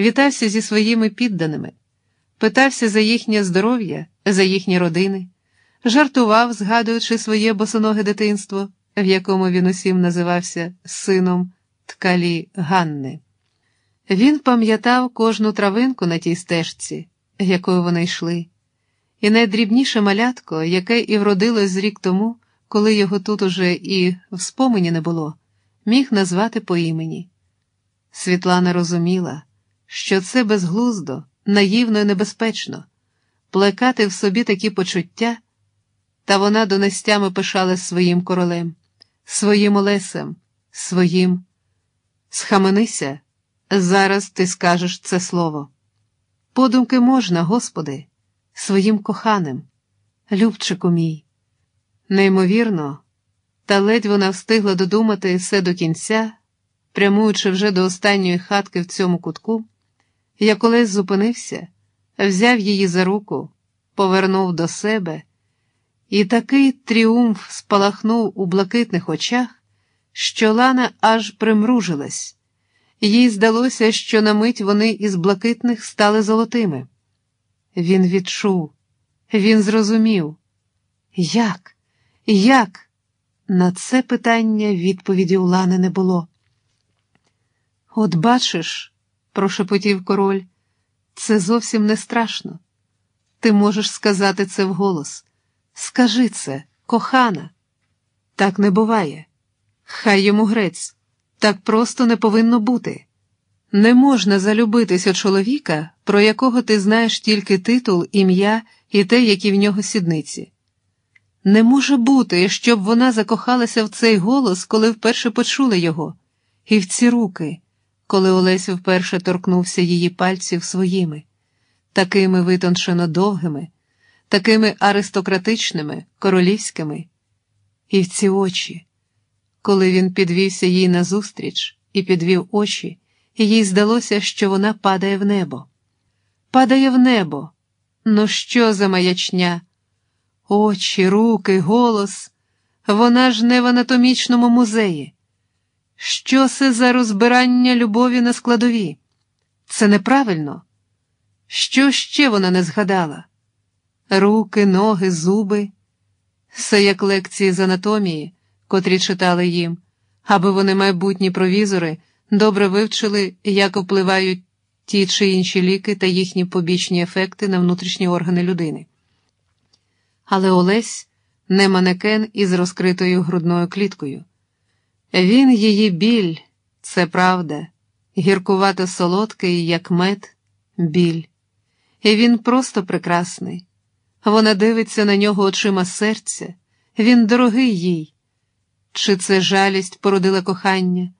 вітався зі своїми підданими, питався за їхнє здоров'я, за їхні родини, жартував, згадуючи своє босоноге дитинство, в якому він усім називався сином ткалі Ганни. Він пам'ятав кожну травинку на тій стежці, якою вони йшли, і найдрібніше малятко, яке і вродилось рік тому, коли його тут уже і в спомені не було, міг назвати по імені. Світлана розуміла, що це безглуздо, наївно і небезпечно, плекати в собі такі почуття, та вона донестями пишала своїм королем, своїм Олесем, своїм. Схаменися, зараз ти скажеш це слово. Подумки можна, Господи, своїм коханим, Любчику мій. Неймовірно, та ледь вона встигла додумати все до кінця, прямуючи вже до останньої хатки в цьому кутку, як Олесь зупинився, взяв її за руку, повернув до себе, і такий тріумф спалахнув у блакитних очах, що Лана аж примружилась. Їй здалося, що на мить вони із блакитних стали золотими. Він відчув, він зрозумів. Як? Як? На це питання відповіді у Лани не було. От бачиш, прошепотів король, це зовсім не страшно. Ти можеш сказати це вголос. Скажи це, кохана. Так не буває. Хай йому грець, так просто не повинно бути. Не можна залюбитися чоловіка, про якого ти знаєш тільки титул, ім'я і те, які в нього сідниці. Не може бути, щоб вона закохалася в цей голос, коли вперше почула його, і в ці руки, коли Олесь вперше торкнувся її пальців своїми, такими витончено довгими, такими аристократичними, королівськими, і в ці очі, коли він підвівся їй назустріч і підвів очі, і їй здалося, що вона падає в небо. Падає в небо. Ну що за маячня? Очі, руки, голос. Вона ж не в анатомічному музеї. Що це за розбирання любові на складові? Це неправильно. Що ще вона не згадала? Руки, ноги, зуби. Все як лекції з анатомії, котрі читали їм, аби вони майбутні провізори добре вивчили, як впливають ті чи інші ліки та їхні побічні ефекти на внутрішні органи людини. Але Олесь не манекен із розкритою грудною кліткою. Він її біль, це правда, гіркувато солодкий, як мед, біль. І він просто прекрасний. Вона дивиться на нього очима серця, він дорогий їй. Чи це жалість породила кохання,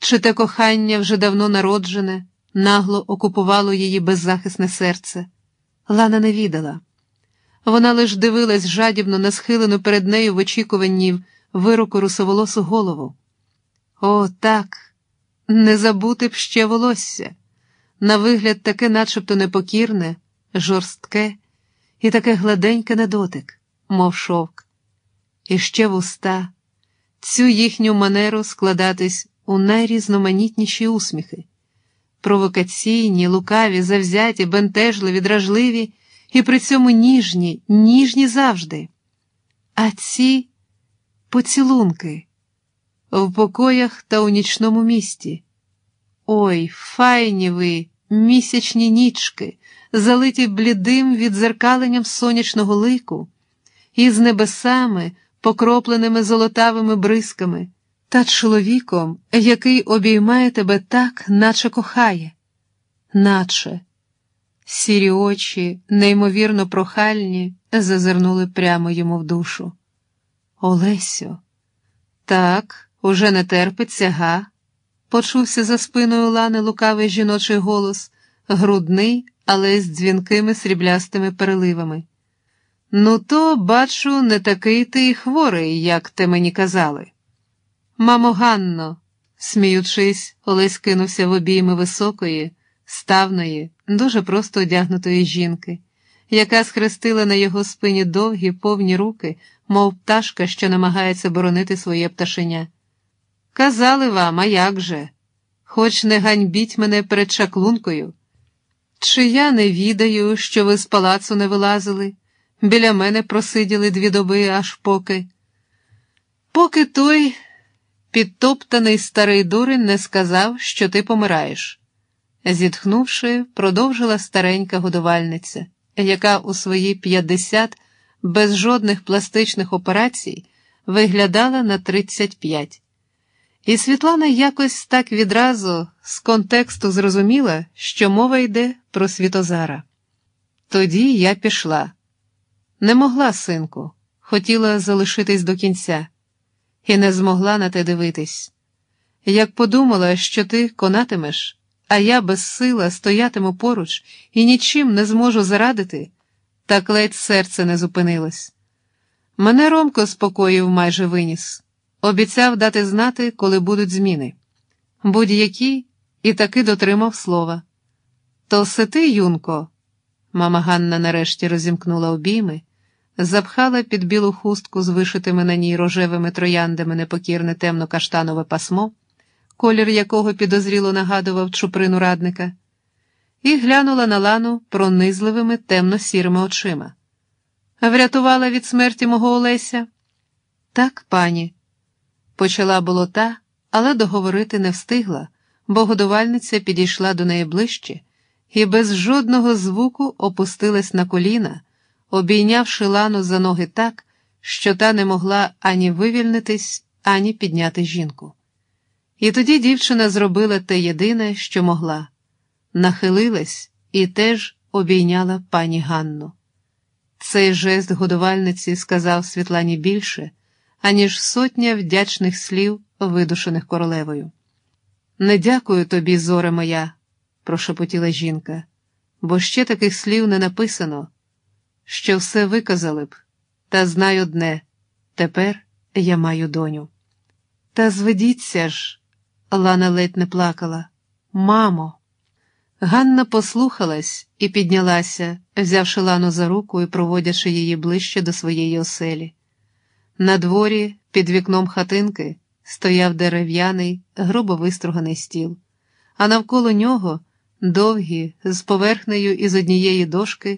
чи те кохання вже давно народжене, нагло окупувало її беззахисне серце? Лана не відала. Вона лиш дивилась жадібно на схилену перед нею в очікуванні вироку русоволосу голову. О, так, не забути б ще волосся, на вигляд таке начебто непокірне, жорстке і таке гладеньке на дотик, мов шовк, і ще вуста, цю їхню манеру складатись у найрізноманітніші усміхи, провокаційні, лукаві, завзяті, бентежливі, дражливі і при цьому ніжні, ніжні завжди. А ці поцілунки в покоях та у нічному місті. Ой, файні ви, місячні нічки, залиті блідим відзеркаленням сонячного лику, і з небесами, покропленими золотавими бризками, та чоловіком, який обіймає тебе так, наче кохає, наче. Сірі очі, неймовірно прохальні, зазирнули прямо йому в душу. Олесю, так, уже не терпиться, га? Почувся за спиною Лани лукавий жіночий голос, грудний, але з дзвінкими сріблястими переливами. Ну, то, бачу, не такий ти й хворий, як те мені казали. Мамо Ганно, сміючись, Олесь кинувся в обійми високої, ставної, дуже просто одягнутої жінки, яка схрестила на його спині довгі, повні руки, мов пташка, що намагається боронити своє пташеня. Казали вам, а як же? хоч не ганьбіть мене перед чаклункою. Чи я не відаю, що ви з палацу не вилазили, біля мене просиділи дві доби, аж поки. Поки той підтоптаний старий дурень не сказав, що ти помираєш. Зітхнувши, продовжила старенька годувальниця, яка у свої 50 без жодних пластичних операцій виглядала на 35. І Світлана якось так відразу з контексту зрозуміла, що мова йде про Світозара. Тоді я пішла. Не могла, синку, хотіла залишитись до кінця, і не змогла на те дивитись. Як подумала, що ти конатимеш, а я безсила стоятиму поруч і нічим не зможу зарадити, так ледь серце не зупинилось. Мене Ромко спокоїв майже виніс, обіцяв дати знати, коли будуть зміни. Будь-які і таки дотримав слова. То се ти, юнко, мама Ганна нарешті розімкнула обійми, запхала під білу хустку з вишитими на ній рожевими трояндами непокірне темно каштанове пасмо, колір якого підозріло нагадував чуприну радника, і глянула на лану пронизливими темно-сірими очима. Врятувала від смерті мого Олеся? Так, пані, почала було та, але договорити не встигла, бо годувальниця підійшла до неї ближче і без жодного звуку опустилась на коліна, обійнявши лану за ноги так, що та не могла ані вивільнитись, ані підняти жінку. І тоді дівчина зробила те єдине, що могла нахилилась і теж обійняла пані Ганну. Цей жест годувальниці сказав Світлані більше, аніж сотня вдячних слів, видушених королевою. Не дякую тобі, зоре моя, прошепотіла жінка, бо ще таких слів не написано, що все виказали б, та знай одне тепер я маю доню. Та зведіться ж, Лана ледь не плакала. Мамо. Ганна послухалась і піднялася, взявши Лану за руку і проводячи її ближче до своєї оселі. На дворі, під вікном хатинки, стояв дерев'яний, грубо виструганий стіл, а навколо нього довгі, з поверхнею із однієї дошки.